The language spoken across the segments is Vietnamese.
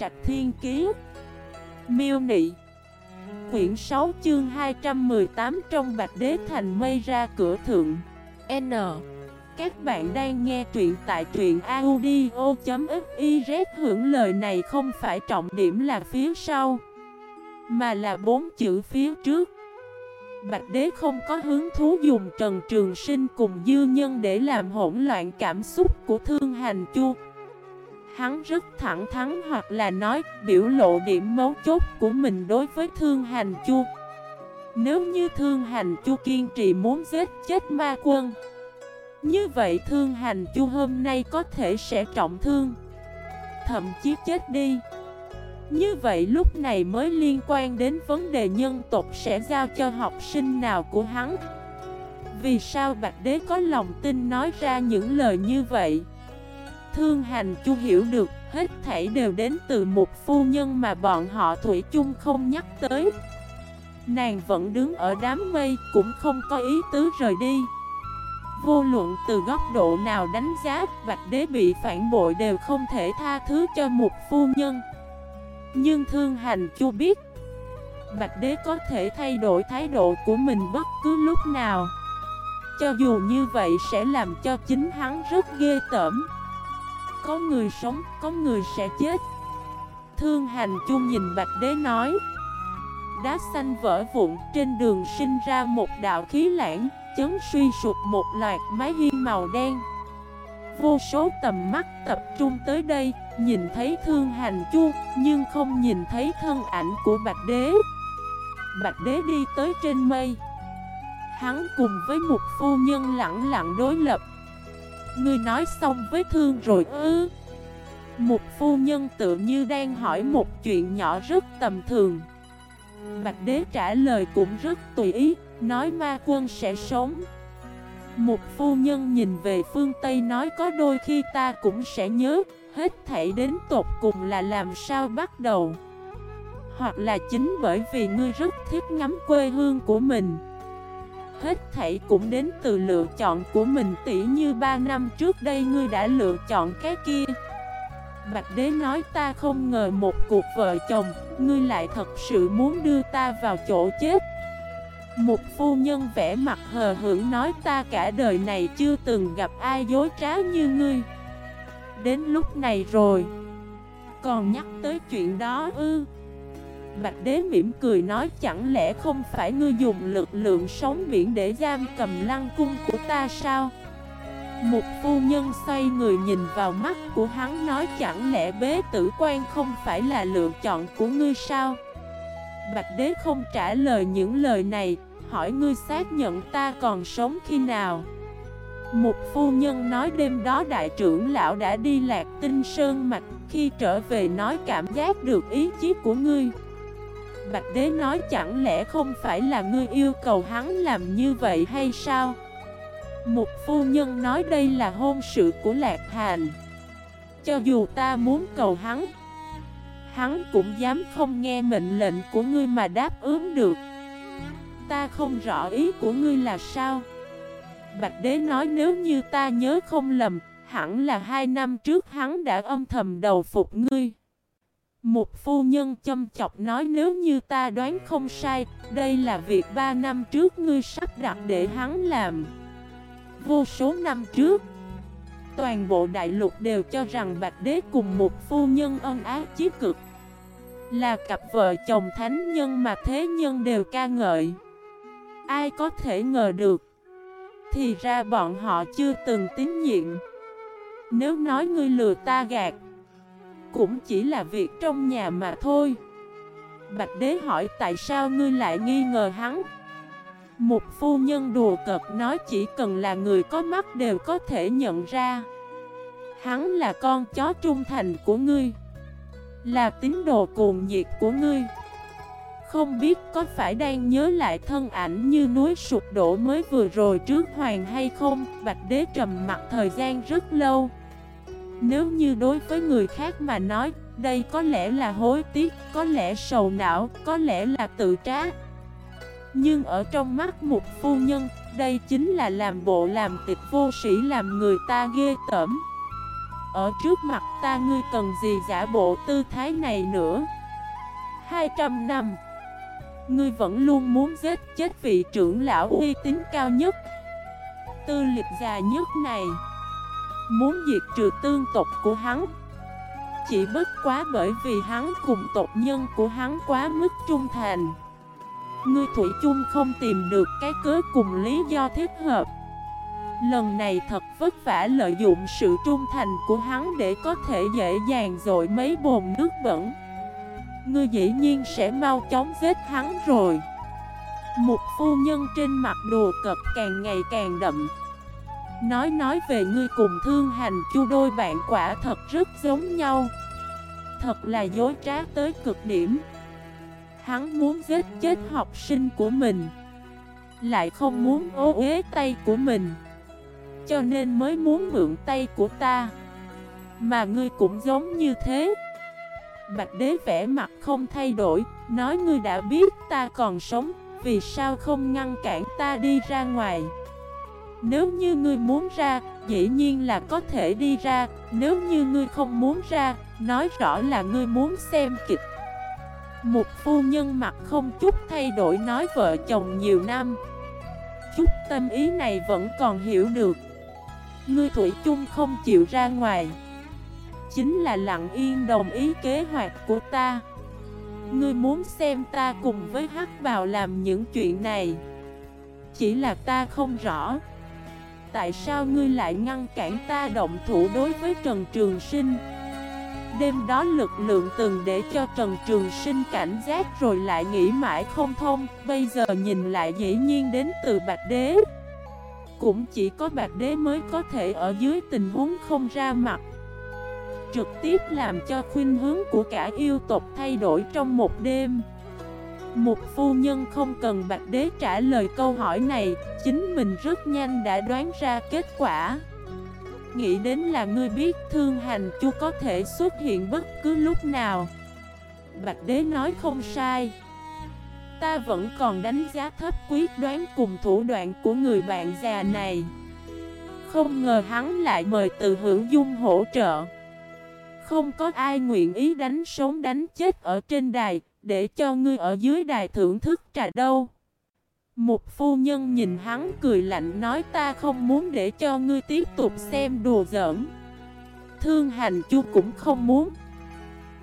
Trạch Thiên Kiế Miêu Nị. Quyển 6 chương 218 trong Bạch Đế Thành mây ra cửa thượng. N. Các bạn đang nghe truyện tại truyện audio.xyz hưởng lời này không phải trọng điểm là phía sau, Mà là bốn chữ phía trước. Bạch Đế không có hứng thú dùng Trần Trường Sinh cùng dư nhân để làm hỗn loạn cảm xúc của Thương Hành Chu. Hắn rất thẳng thắn hoặc là nói, biểu lộ điểm mấu chốt của mình đối với Thương Hành Chu. Nếu như Thương Hành Chu kiên trì muốn giết chết ma quân, Như vậy Thương Hành Chu hôm nay có thể sẽ trọng thương, Thậm chí chết đi. Như vậy lúc này mới liên quan đến vấn đề nhân tộc sẽ giao cho học sinh nào của hắn? Vì sao Bạch Đế có lòng tin nói ra những lời như vậy? Thương hành chu hiểu được, hết thảy đều đến từ một phu nhân mà bọn họ Thủy chung không nhắc tới. Nàng vẫn đứng ở đám mây, cũng không có ý tứ rời đi. Vô luận từ góc độ nào đánh giá, Bạch Đế bị phản bội đều không thể tha thứ cho một phu nhân. Nhưng Thương Hành Chu biết, Bạch Đế có thể thay đổi thái độ của mình bất cứ lúc nào. Cho dù như vậy sẽ làm cho chính hắn rất ghê tởm. Có người sống, có người sẽ chết. Thương hành chung nhìn Bạch Đế nói Đá xanh vỡ vụn trên đường sinh ra một đạo khí lãng Chấn suy sụp một loạt mái hiên màu đen. Vô số tầm mắt tập trung tới đây Nhìn thấy thương hành chu Nhưng không nhìn thấy thân ảnh của Bạch Đế. Bạch Đế đi tới trên mây. Hắn cùng với một phu nhân lặng lặng đối lập Ngươi nói xong với thương rồi ư? Một phu nhân tự như đang hỏi một chuyện nhỏ rất tầm thường. Bạch đế trả lời cũng rất tùy ý, Nói ma quân sẽ sống. Một phu nhân nhìn về phương Tây nói có đôi khi ta cũng sẽ nhớ, Hết thảy đến tột cùng là làm sao bắt đầu. Hoặc là chính bởi vì ngươi rất thích ngắm quê hương của mình. Hết thảy cũng đến từ lựa chọn của mình. Tỉ như 3 năm trước đây ngươi đã lựa chọn cái kia. Bạch đế nói, ta không ngờ một cuộc vợ chồng, Ngươi lại thật sự muốn đưa ta vào chỗ chết. Một phu nhân vẽ mặt hờ hững nói, ta cả đời này chưa từng gặp ai dối trá như ngươi. Đến lúc này rồi, Còn nhắc tới chuyện đó ư? Bạch đế mỉm cười nói chẳng lẽ không phải ngươi dùng lực lượng sống biển để giam cầm lăng cung của ta sao? Một phu nhân xoay người nhìn vào mắt của hắn nói chẳng lẽ bế tử quan không phải là lựa chọn của ngươi sao? Bạch đế không trả lời những lời này, hỏi ngươi xác nhận ta còn sống khi nào? Một phu nhân nói đêm đó đại trưởng lão đã đi lạc tinh sơn mạch khi trở về nói cảm giác được ý chí của ngươi. Bạch Đế nói chẳng lẽ không phải là ngươi yêu cầu hắn làm như vậy hay sao? Một phu nhân nói đây là hôn sự của Lạc Hàn. Cho dù ta muốn cầu hắn Hắn cũng dám không nghe mệnh lệnh của ngươi mà đáp ứng được. Ta không rõ ý của ngươi là sao? Bạch Đế nói nếu như ta nhớ không lầm, Hẳn là hai năm trước hắn đã âm thầm đầu phục ngươi một phu nhân châm chọc nói nếu như ta đoán không sai, đây là việc ba năm trước ngươi sắp đặt để hắn làm. Vô số năm trước, toàn bộ đại lục đều cho rằng Bạch Đế cùng một phu nhân ân ái chí cực. Là cặp vợ chồng thánh nhân mà thế nhân đều ca ngợi. Ai có thể ngờ được, thì ra bọn họ chưa từng tín nhiệm. Nếu nói ngươi lừa ta gạt, cũng chỉ là việc trong nhà mà thôi. Bạch đế hỏi tại sao ngươi lại nghi ngờ hắn? Một phu nhân đùa cợt nói chỉ cần là người có mắt đều có thể nhận ra. Hắn là con chó trung thành của ngươi, Là tín đồ cuồng nhiệt của ngươi. Không biết có phải đang nhớ lại thân ảnh như núi sụp đổ mới vừa rồi trước hoàng hay không? Bạch đế trầm mặt thời gian rất lâu nếu như đối với người khác mà nói, đây có lẽ là hối tiếc, có lẽ sầu não, có lẽ là tự trá. Nhưng ở trong mắt một phu nhân, đây chính là làm bộ làm tịch vô sĩ làm người ta ghê tởm. Ở trước mặt ta ngươi cần gì giả bộ tư thái này nữa 200 năm Ngươi vẫn luôn muốn giết chết vị trưởng lão uy tín cao nhất Tư lịch già nhất này Muốn diệt trừ tương tộc của hắn. Chỉ bất quá bởi vì hắn cùng tộc nhân của hắn quá mức trung thành. Ngươi Thủy chung không tìm được cái cớ cùng lý do thích hợp. Lần này thật vất vả lợi dụng sự trung thành của hắn để có thể dễ dàng dội mấy bồn nước bẩn. Ngươi dĩ nhiên sẽ mau chóng giết hắn rồi. Một phu nhân trên mặt đồ cật càng ngày càng đậm. Nói nói về ngươi cùng thương hành chu đôi bạn quả thật rất giống nhau. Thật là dối trá tới cực điểm. Hắn muốn giết chết học sinh của mình, Lại không muốn ố uế tay của mình, Cho nên mới muốn mượn tay của ta. Mà ngươi cũng giống như thế. Bạch đế vẽ mặt không thay đổi, Nói ngươi đã biết ta còn sống, Vì sao không ngăn cản ta đi ra ngoài? Nếu như ngươi muốn ra, Dĩ nhiên là có thể đi ra. Nếu như ngươi không muốn ra, Nói rõ là ngươi muốn xem kịch. Một phu nhân mặt không chút thay đổi nói vợ chồng nhiều năm. Chút tâm ý này vẫn còn hiểu được. Ngươi Thủy chung không chịu ra ngoài. Chính là lặng yên đồng ý kế hoạch của ta. Ngươi muốn xem ta cùng với hắc bào làm những chuyện này. Chỉ là ta không rõ. Tại sao ngươi lại ngăn cản ta động thủ đối với Trần Trường Sinh? Đêm đó lực lượng từng để cho Trần Trường Sinh cảnh giác rồi lại nghĩ mãi không thông, Bây giờ nhìn lại dĩ nhiên đến từ Bạch Đế. Cũng chỉ có Bạch Đế mới có thể ở dưới tình huống không ra mặt. Trực tiếp làm cho khuyên hướng của cả yêu tộc thay đổi trong một đêm. Một phu nhân không cần Bạch Đế trả lời câu hỏi này, Chính mình rất nhanh đã đoán ra kết quả. Nghĩ đến là ngươi biết thương hành chú có thể xuất hiện bất cứ lúc nào. Bạch đế nói không sai. Ta vẫn còn đánh giá thấp quyết đoán cùng thủ đoạn của người bạn già này. Không ngờ hắn lại mời từ hưởng dung hỗ trợ. Không có ai nguyện ý đánh sống đánh chết ở trên đài để cho ngươi ở dưới đài thưởng thức trà đâu. Một phu nhân nhìn hắn cười lạnh nói ta không muốn để cho ngươi tiếp tục xem đùa giỡn. Thương hành chu cũng không muốn.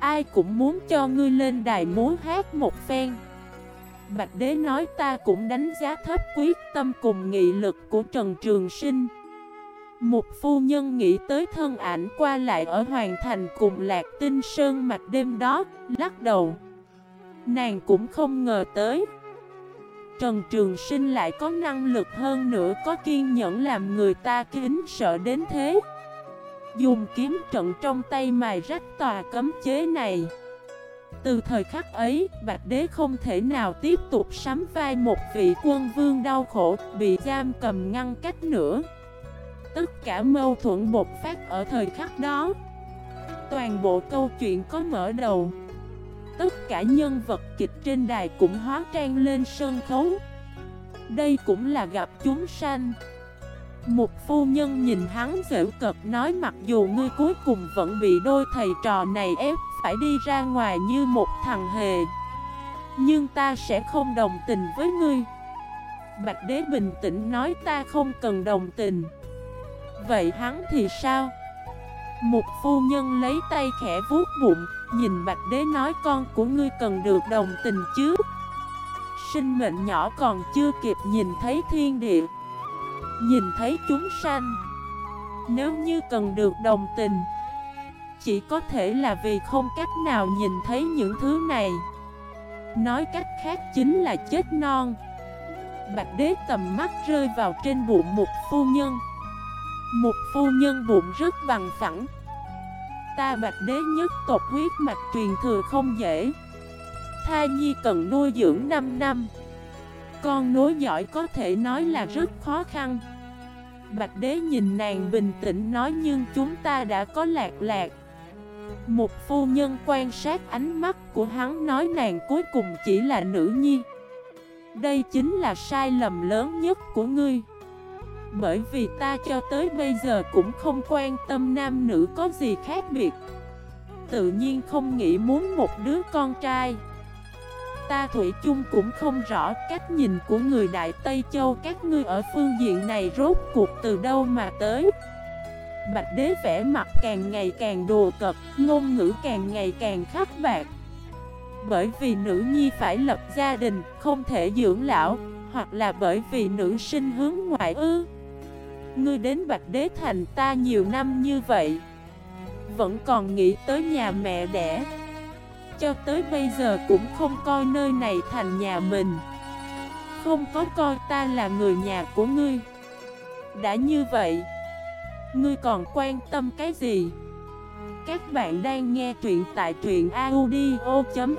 Ai cũng muốn cho ngươi lên đài múa hát một phen. Bạch đế nói ta cũng đánh giá thấp quyết tâm cùng nghị lực của Trần Trường Sinh. Một phu nhân nghĩ tới thân ảnh qua lại ở Hoàng Thành cùng Lạc Tinh Sơn mạch đêm đó, lắc đầu. Nàng cũng không ngờ tới. Trần Trường Sinh lại có năng lực hơn nữa có kiên nhẫn làm người ta kính sợ đến thế. Dùng kiếm trận trong tay mài rách tòa cấm chế này. Từ thời khắc ấy, Bạch Đế không thể nào tiếp tục sắm vai một vị quân vương đau khổ bị giam cầm ngăn cách nữa. Tất cả mâu thuẫn bột phát ở thời khắc đó. Toàn bộ câu chuyện có mở đầu. Tất cả nhân vật kịch trên đài cũng hóa trang lên sân khấu. Đây cũng là gặp chúng sanh. Một phu nhân nhìn hắn dễ cật nói mặc dù ngươi cuối cùng vẫn bị đôi thầy trò này ép phải đi ra ngoài như một thằng hề, Nhưng ta sẽ không đồng tình với ngươi. Bạch đế bình tĩnh nói ta không cần đồng tình. Vậy hắn thì sao? Một phu nhân lấy tay khẽ vuốt bụng Nhìn Bạch Đế nói con của ngươi cần được đồng tình chứ? Sinh mệnh nhỏ còn chưa kịp nhìn thấy thiên địa. Nhìn thấy chúng sanh. Nếu như cần được đồng tình, Chỉ có thể là vì không cách nào nhìn thấy những thứ này. Nói cách khác chính là chết non. Bạch đế tầm mắt rơi vào trên bụng một phu nhân. Một phu nhân bụng rất bằng phẳng. Ta bạch đế nhất tộc huyết mạch truyền thừa không dễ. Thai nhi cần nuôi dưỡng 5 năm. Con nối giỏi có thể nói là rất khó khăn. Bạch đế nhìn nàng bình tĩnh nói nhưng chúng ta đã có lạc lạc. Một phu nhân quan sát ánh mắt của hắn nói nàng cuối cùng chỉ là nữ nhi. Đây chính là sai lầm lớn nhất của ngươi. Bởi vì ta cho tới bây giờ cũng không quan tâm nam nữ có gì khác biệt. Tự nhiên không nghĩ muốn một đứa con trai. Ta Thủy chung cũng không rõ cách nhìn của người Đại Tây Châu các ngươi ở phương diện này rốt cuộc từ đâu mà tới. Bạch đế vẽ mặt càng ngày càng đồ cập, ngôn ngữ càng ngày càng khắc bạc. Bởi vì nữ nhi phải lập gia đình, không thể dưỡng lão Hoặc là bởi vì nữ sinh hướng ngoại ư. Ngươi đến Bạch Đế Thành ta nhiều năm như vậy, Vẫn còn nghĩ tới nhà mẹ đẻ. Cho tới bây giờ cũng không coi nơi này thành nhà mình. Không có coi ta là người nhà của ngươi. Đã như vậy, Ngươi còn quan tâm cái gì? Các bạn đang nghe truyện tại truyện audio.fif